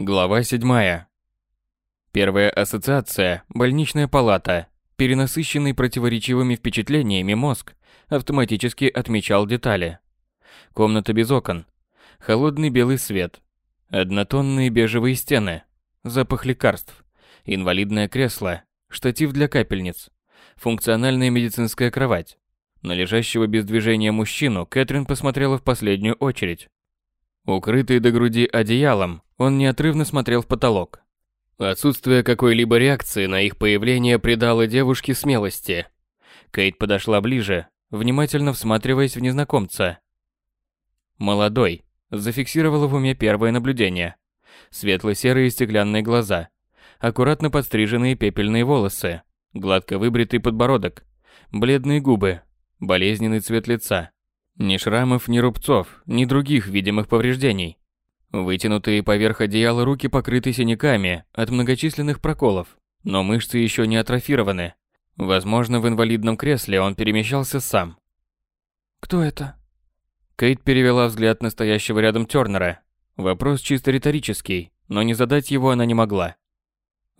Глава 7. Первая ассоциация – больничная палата. Перенасыщенный противоречивыми впечатлениями мозг автоматически отмечал детали. Комната без окон. Холодный белый свет. Однотонные бежевые стены. Запах лекарств. Инвалидное кресло. Штатив для капельниц. Функциональная медицинская кровать. На лежащего без движения мужчину Кэтрин посмотрела в последнюю очередь. Укрытый до груди одеялом, он неотрывно смотрел в потолок. Отсутствие какой-либо реакции на их появление придало девушке смелости. Кейт подошла ближе, внимательно всматриваясь в незнакомца. Молодой, зафиксировала в уме первое наблюдение. Светло-серые стеклянные глаза, аккуратно подстриженные пепельные волосы, гладко выбритый подбородок, бледные губы, болезненный цвет лица. Ни шрамов, ни рубцов, ни других видимых повреждений. Вытянутые поверх одеяла руки покрыты синяками от многочисленных проколов, но мышцы еще не атрофированы. Возможно, в инвалидном кресле он перемещался сам. «Кто это?» Кейт перевела взгляд на стоящего рядом Тёрнера. Вопрос чисто риторический, но не задать его она не могла.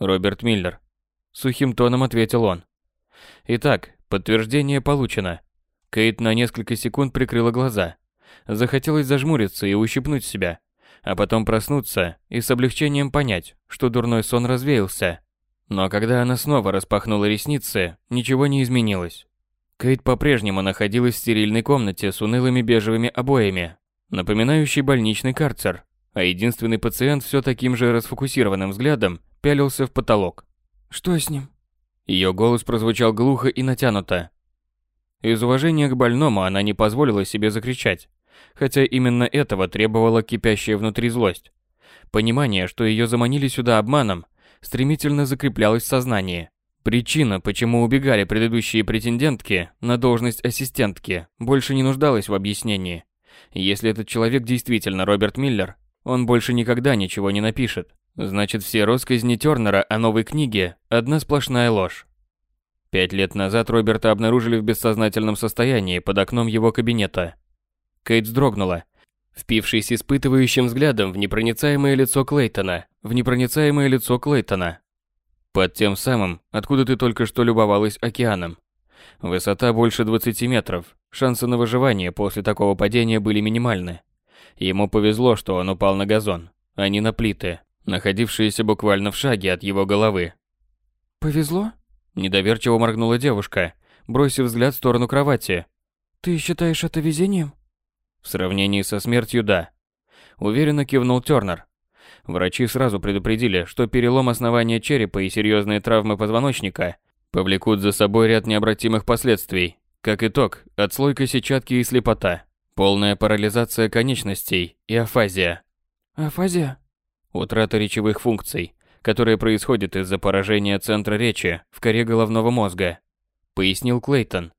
«Роберт Миллер», — сухим тоном ответил он. «Итак, подтверждение получено. Кейт на несколько секунд прикрыла глаза. Захотелось зажмуриться и ущипнуть себя, а потом проснуться и с облегчением понять, что дурной сон развеялся. Но когда она снова распахнула ресницы, ничего не изменилось. Кейт по-прежнему находилась в стерильной комнате с унылыми бежевыми обоями, напоминающей больничный карцер, а единственный пациент все таким же расфокусированным взглядом пялился в потолок. «Что с ним?» Ее голос прозвучал глухо и натянуто, из уважения к больному она не позволила себе закричать, хотя именно этого требовала кипящая внутри злость. Понимание, что ее заманили сюда обманом, стремительно закреплялось в сознании. Причина, почему убегали предыдущие претендентки на должность ассистентки, больше не нуждалась в объяснении. Если этот человек действительно Роберт Миллер, он больше никогда ничего не напишет. Значит, все россказни Тёрнера о новой книге – одна сплошная ложь. Пять лет назад Роберта обнаружили в бессознательном состоянии под окном его кабинета. Кейт вздрогнула, впившись испытывающим взглядом в непроницаемое лицо Клейтона, в непроницаемое лицо Клейтона. Под тем самым, откуда ты только что любовалась океаном. Высота больше 20 метров, шансы на выживание после такого падения были минимальны. Ему повезло, что он упал на газон, а не на плиты, находившиеся буквально в шаге от его головы. «Повезло?» Недоверчиво моргнула девушка, бросив взгляд в сторону кровати. «Ты считаешь это везением?» В сравнении со смертью, да. Уверенно кивнул Тёрнер. Врачи сразу предупредили, что перелом основания черепа и серьезные травмы позвоночника повлекут за собой ряд необратимых последствий. Как итог, отслойка сетчатки и слепота, полная парализация конечностей и афазия. Афазия? Утрата речевых функций, которое происходит из-за поражения центра речи в коре головного мозга, пояснил Клейтон.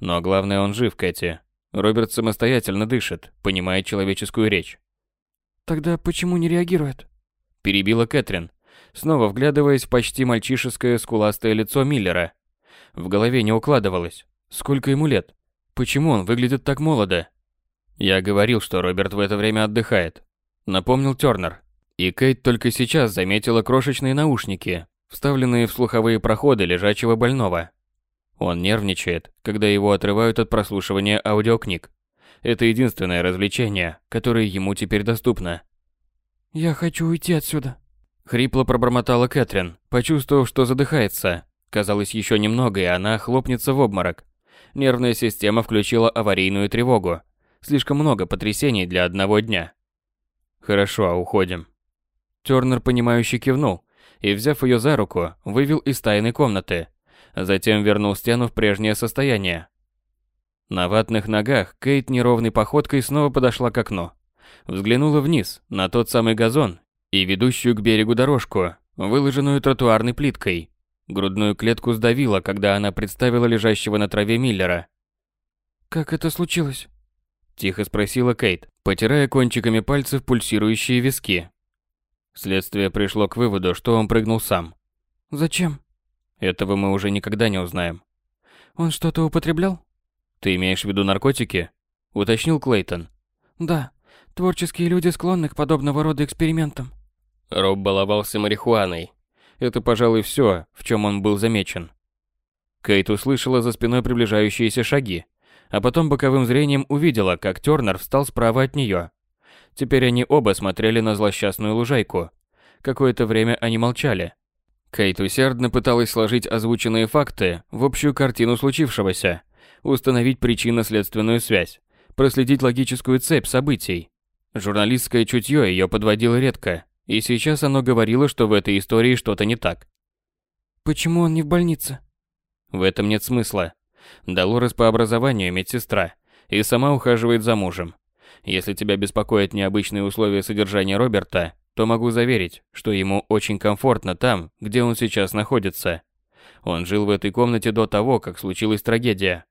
Но главное, он жив, Кэти. Роберт самостоятельно дышит, понимает человеческую речь. Тогда почему не реагирует? Перебила Кэтрин, снова вглядываясь в почти мальчишеское скуластое лицо Миллера. В голове не укладывалось. Сколько ему лет? Почему он выглядит так молодо? Я говорил, что Роберт в это время отдыхает. Напомнил Тёрнер. И Кейт только сейчас заметила крошечные наушники, вставленные в слуховые проходы лежачего больного. Он нервничает, когда его отрывают от прослушивания аудиокниг. Это единственное развлечение, которое ему теперь доступно. «Я хочу уйти отсюда», — хрипло пробормотала Кэтрин, почувствовав, что задыхается. Казалось, еще немного, и она хлопнется в обморок. Нервная система включила аварийную тревогу. Слишком много потрясений для одного дня. «Хорошо, уходим», Тёрнер, понимающе кивнул и, взяв ее за руку, вывел из тайной комнаты. Затем вернул стену в прежнее состояние. На ватных ногах Кейт неровной походкой снова подошла к окну. Взглянула вниз, на тот самый газон и ведущую к берегу дорожку, выложенную тротуарной плиткой. Грудную клетку сдавила, когда она представила лежащего на траве Миллера. «Как это случилось?» Тихо спросила Кейт, потирая кончиками пальцев пульсирующие виски. Следствие пришло к выводу, что он прыгнул сам. Зачем? Этого мы уже никогда не узнаем. Он что-то употреблял? Ты имеешь в виду наркотики? Уточнил Клейтон. Да. Творческие люди склонны к подобного рода экспериментам. Роб баловался марихуаной. Это, пожалуй, все, в чем он был замечен. Кейт услышала за спиной приближающиеся шаги, а потом боковым зрением увидела, как Тернер встал справа от нее. Теперь они оба смотрели на злосчастную лужайку. Какое-то время они молчали. Кейт усердно пыталась сложить озвученные факты в общую картину случившегося, установить причинно-следственную связь, проследить логическую цепь событий. Журналистское чутье ее подводило редко, и сейчас оно говорило, что в этой истории что-то не так. «Почему он не в больнице?» В этом нет смысла. Долорес по образованию медсестра и сама ухаживает за мужем. Если тебя беспокоят необычные условия содержания Роберта, то могу заверить, что ему очень комфортно там, где он сейчас находится. Он жил в этой комнате до того, как случилась трагедия.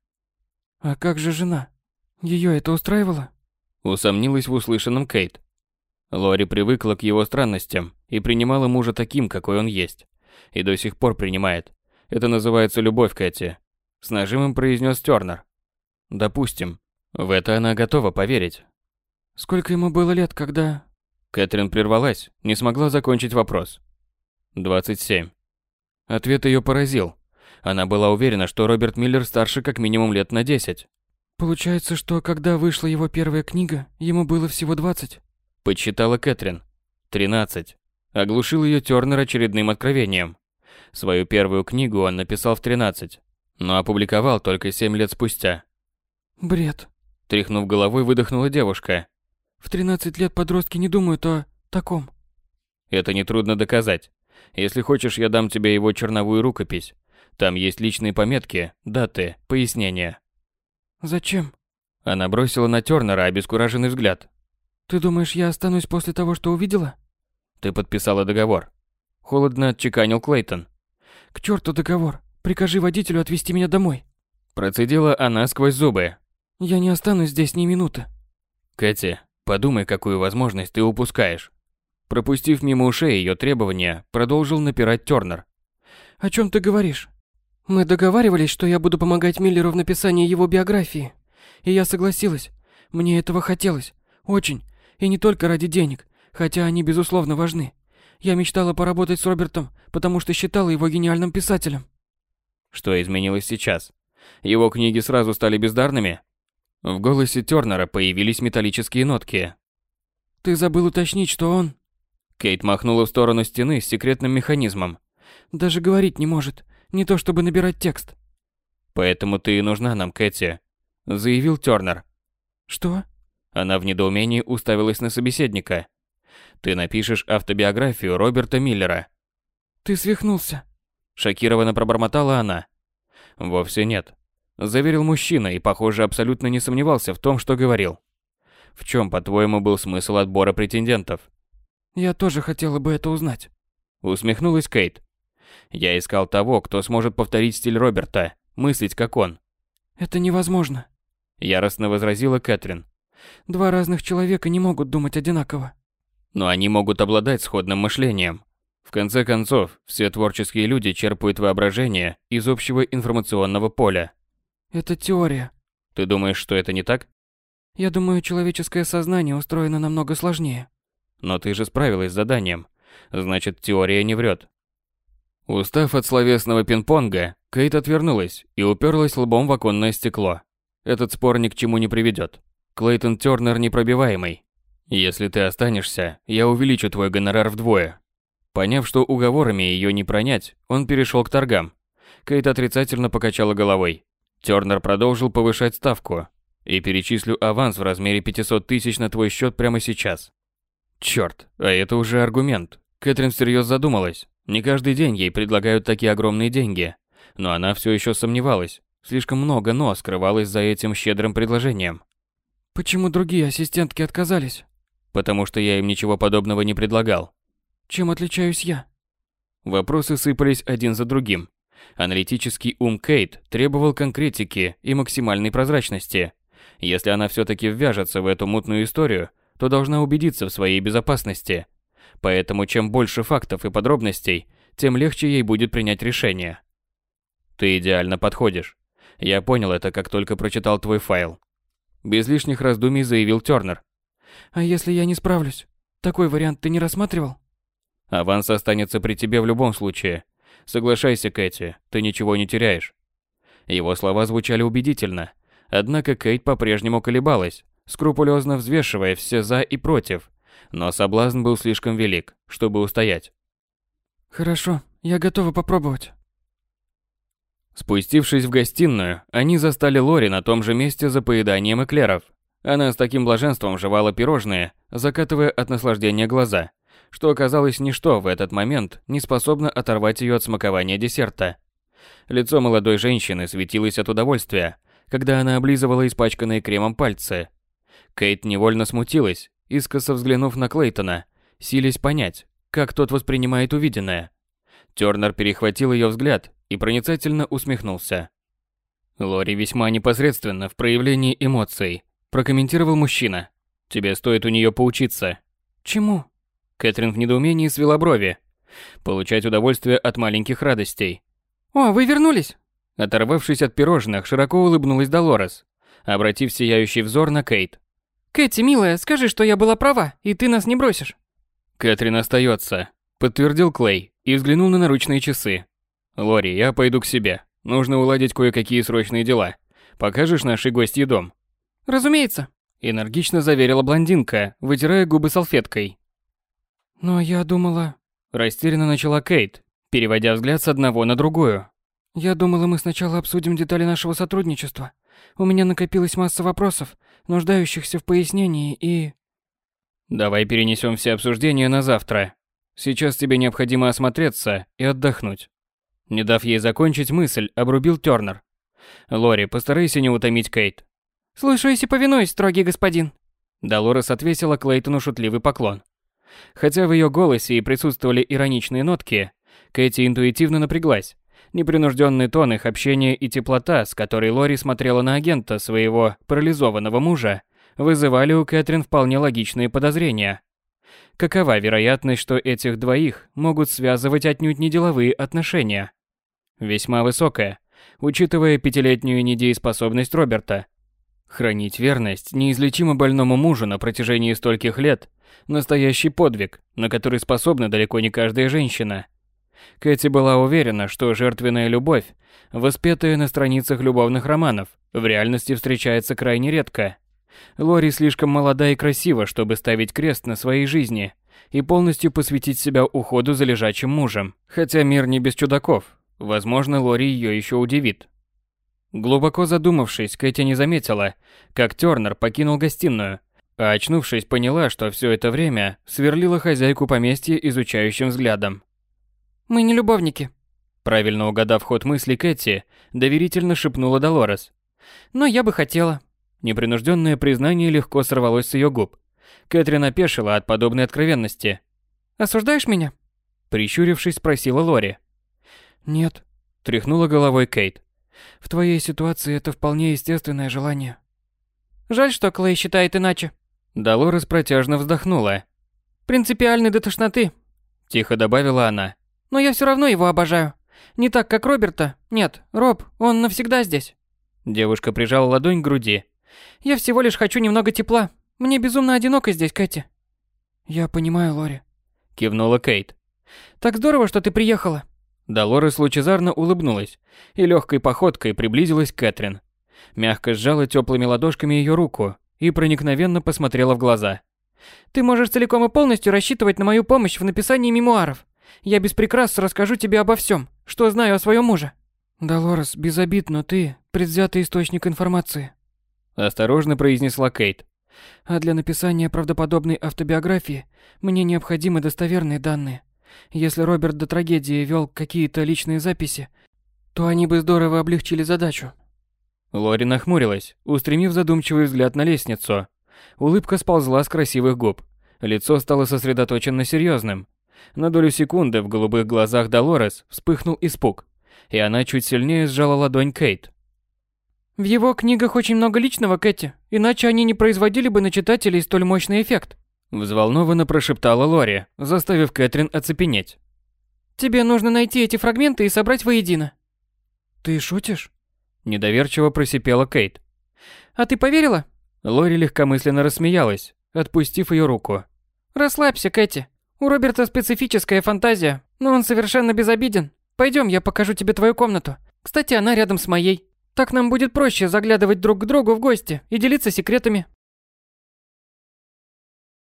А как же жена? Ее это устраивало? Усомнилась в услышанном Кейт. Лори привыкла к его странностям и принимала мужа таким, какой он есть. И до сих пор принимает. Это называется любовь, Кэти. С нажимом произнес Тернер. Допустим. В это она готова поверить. Сколько ему было лет, когда... Кэтрин прервалась, не смогла закончить вопрос. 27. Ответ ее поразил. Она была уверена, что Роберт Миллер старше как минимум лет на 10. Получается, что когда вышла его первая книга, ему было всего 20? Подсчитала Кэтрин. 13. Оглушил ее Тернер очередным откровением. Свою первую книгу он написал в 13, но опубликовал только 7 лет спустя. Бред. Тряхнув головой, выдохнула девушка. В 13 лет подростки не думают о таком. Это нетрудно доказать. Если хочешь, я дам тебе его черновую рукопись. Там есть личные пометки, даты, пояснения. Зачем? Она бросила на Тернера обескураженный взгляд. Ты думаешь, я останусь после того, что увидела? Ты подписала договор. Холодно отчеканил Клейтон. К черту договор. Прикажи водителю отвезти меня домой. Процедила она сквозь зубы. Я не останусь здесь ни минуты. Кэти, подумай, какую возможность ты упускаешь. Пропустив мимо ушей ее требования, продолжил напирать Тернер. О чем ты говоришь? Мы договаривались, что я буду помогать Миллеру в написании его биографии. И я согласилась. Мне этого хотелось. Очень. И не только ради денег, хотя они безусловно важны. Я мечтала поработать с Робертом, потому что считала его гениальным писателем. Что изменилось сейчас? Его книги сразу стали бездарными? В голосе Тернера появились металлические нотки. Ты забыл уточнить, что он... Кейт махнула в сторону стены с секретным механизмом. Даже говорить не может. Не то чтобы набирать текст. Поэтому ты и нужна нам, Кэти, заявил Тёрнер. Что? Она в недоумении уставилась на собеседника. Ты напишешь автобиографию Роберта Миллера. Ты свихнулся. Шокированно пробормотала она. Вовсе нет. Заверил мужчина и, похоже, абсолютно не сомневался в том, что говорил. В чем, по-твоему, был смысл отбора претендентов? Я тоже хотела бы это узнать. Усмехнулась Кейт. Я искал того, кто сможет повторить стиль Роберта, мыслить как он. Это невозможно. Яростно возразила Кэтрин. Два разных человека не могут думать одинаково. Но они могут обладать сходным мышлением. В конце концов, все творческие люди черпают воображение из общего информационного поля. Это теория. Ты думаешь, что это не так? Я думаю, человеческое сознание устроено намного сложнее. Но ты же справилась с заданием. Значит, теория не врет. Устав от словесного пинг-понга, Кейт отвернулась и уперлась лбом в оконное стекло. Этот спор ни к чему не приведет. Клейтон Тёрнер непробиваемый. Если ты останешься, я увеличу твой гонорар вдвое. Поняв, что уговорами ее не пронять, он перешел к торгам. Кейт отрицательно покачала головой. Тёрнер продолжил повышать ставку. И перечислю аванс в размере 500 тысяч на твой счет прямо сейчас. Черт, а это уже аргумент. Кэтрин всерьез задумалась. Не каждый день ей предлагают такие огромные деньги. Но она все еще сомневалась. Слишком много «но» скрывалось за этим щедрым предложением. Почему другие ассистентки отказались? Потому что я им ничего подобного не предлагал. Чем отличаюсь я? Вопросы сыпались один за другим. Аналитический ум Кейт требовал конкретики и максимальной прозрачности. Если она все-таки ввяжется в эту мутную историю, то должна убедиться в своей безопасности – Поэтому чем больше фактов и подробностей, тем легче ей будет принять решение. Ты идеально подходишь. Я понял это, как только прочитал твой файл. Без лишних раздумий заявил Тёрнер. А если я не справлюсь? Такой вариант ты не рассматривал? Аванс останется при тебе в любом случае. Соглашайся, Кэти, ты ничего не теряешь. Его слова звучали убедительно, однако Кейт по-прежнему колебалась, скрупулезно взвешивая все за и против, но соблазн был слишком велик, чтобы устоять. Хорошо, я готова попробовать. Спустившись в гостиную, они застали Лори на том же месте за поеданием эклеров. Она с таким блаженством жевала пирожные, закатывая от наслаждения глаза, что оказалось ничто в этот момент не способно оторвать ее от смакования десерта. Лицо молодой женщины светилось от удовольствия, когда она облизывала испачканные кремом пальцы. Кейт невольно смутилась, искоса взглянув на Клейтона, силясь понять, как тот воспринимает увиденное. Тёрнер перехватил ее взгляд и проницательно усмехнулся. Лори весьма непосредственно в проявлении эмоций, прокомментировал мужчина. Тебе стоит у нее поучиться. Чему? Кэтрин в недоумении свела брови. Получать удовольствие от маленьких радостей. О, вы вернулись? Оторвавшись от пирожных, широко улыбнулась Долорес, обратив сияющий взор на Кейт. Кэти, милая, скажи, что я была права, и ты нас не бросишь. Кэтрин остается, подтвердил Клей и взглянул на наручные часы. Лори, я пойду к себе. Нужно уладить кое-какие срочные дела. Покажешь нашей гостьи дом? Разумеется, энергично заверила блондинка, вытирая губы салфеткой. Но я думала, растерянно начала Кейт, переводя взгляд с одного на другую. Я думала, мы сначала обсудим детали нашего сотрудничества. У меня накопилась масса вопросов, нуждающихся в пояснении, и... Давай перенесем все обсуждения на завтра. Сейчас тебе необходимо осмотреться и отдохнуть. Не дав ей закончить мысль, обрубил Тёрнер. Лори, постарайся не утомить Кейт. Слушаюсь и повинуюсь, строгий господин. Долорес отвесила Клейтону шутливый поклон. Хотя в ее голосе и присутствовали ироничные нотки, Кэти интуитивно напряглась. Непринужденный тон их общения и теплота, с которой Лори смотрела на агента своего парализованного мужа, вызывали у Кэтрин вполне логичные подозрения. Какова вероятность, что этих двоих могут связывать отнюдь не деловые отношения? Весьма высокая, учитывая пятилетнюю недееспособность Роберта. Хранить верность неизлечимо больному мужу на протяжении стольких лет – настоящий подвиг, на который способна далеко не каждая женщина. Кэти была уверена, что жертвенная любовь, воспетая на страницах любовных романов, в реальности встречается крайне редко. Лори слишком молода и красива, чтобы ставить крест на своей жизни и полностью посвятить себя уходу за лежачим мужем. Хотя мир не без чудаков. Возможно, Лори ее еще удивит. Глубоко задумавшись, Кэти не заметила, как Тёрнер покинул гостиную, а очнувшись, поняла, что все это время сверлила хозяйку поместья изучающим взглядом. «Мы не любовники», правильно угадав ход мысли Кэти, доверительно шепнула Долорес. «Но я бы хотела». Непринужденное признание легко сорвалось с ее губ. Кэтрин опешила от подобной откровенности. «Осуждаешь меня?» Прищурившись, спросила Лори. «Нет», – тряхнула головой Кейт. «В твоей ситуации это вполне естественное желание». «Жаль, что Клей считает иначе». Долорес протяжно вздохнула. «Принципиальный до тошноты», – тихо добавила она. «Но я все равно его обожаю. Не так, как Роберта. Нет, Роб, он навсегда здесь». Девушка прижала ладонь к груди. «Я всего лишь хочу немного тепла. Мне безумно одиноко здесь, Кэти». «Я понимаю, Лори», — кивнула Кейт. «Так здорово, что ты приехала». Долорес лучезарно улыбнулась и легкой походкой приблизилась к Кэтрин. Мягко сжала теплыми ладошками ее руку и проникновенно посмотрела в глаза. «Ты можешь целиком и полностью рассчитывать на мою помощь в написании мемуаров. Я без прикрас расскажу тебе обо всем, что знаю о своем муже». «Долорес, без обид, но ты предвзятый источник информации», – осторожно произнесла Кейт. «А для написания правдоподобной автобиографии мне необходимы достоверные данные. Если Роберт до трагедии вел какие-то личные записи, то они бы здорово облегчили задачу». Лори нахмурилась, устремив задумчивый взгляд на лестницу. Улыбка сползла с красивых губ. Лицо стало сосредоточенно серьезным. На долю секунды в голубых глазах Долорес вспыхнул испуг, и она чуть сильнее сжала ладонь Кейт. В его книгах очень много личного, Кэти, иначе они не производили бы на читателей столь мощный эффект. Взволнованно прошептала Лори, заставив Кэтрин оцепенеть. Тебе нужно найти эти фрагменты и собрать воедино. Ты шутишь? Недоверчиво просипела Кейт. А ты поверила? Лори легкомысленно рассмеялась, отпустив ее руку. Расслабься, Кэти. У Роберта специфическая фантазия, но он совершенно безобиден. Пойдем, я покажу тебе твою комнату. Кстати, она рядом с моей. Так нам будет проще заглядывать друг к другу в гости и делиться секретами.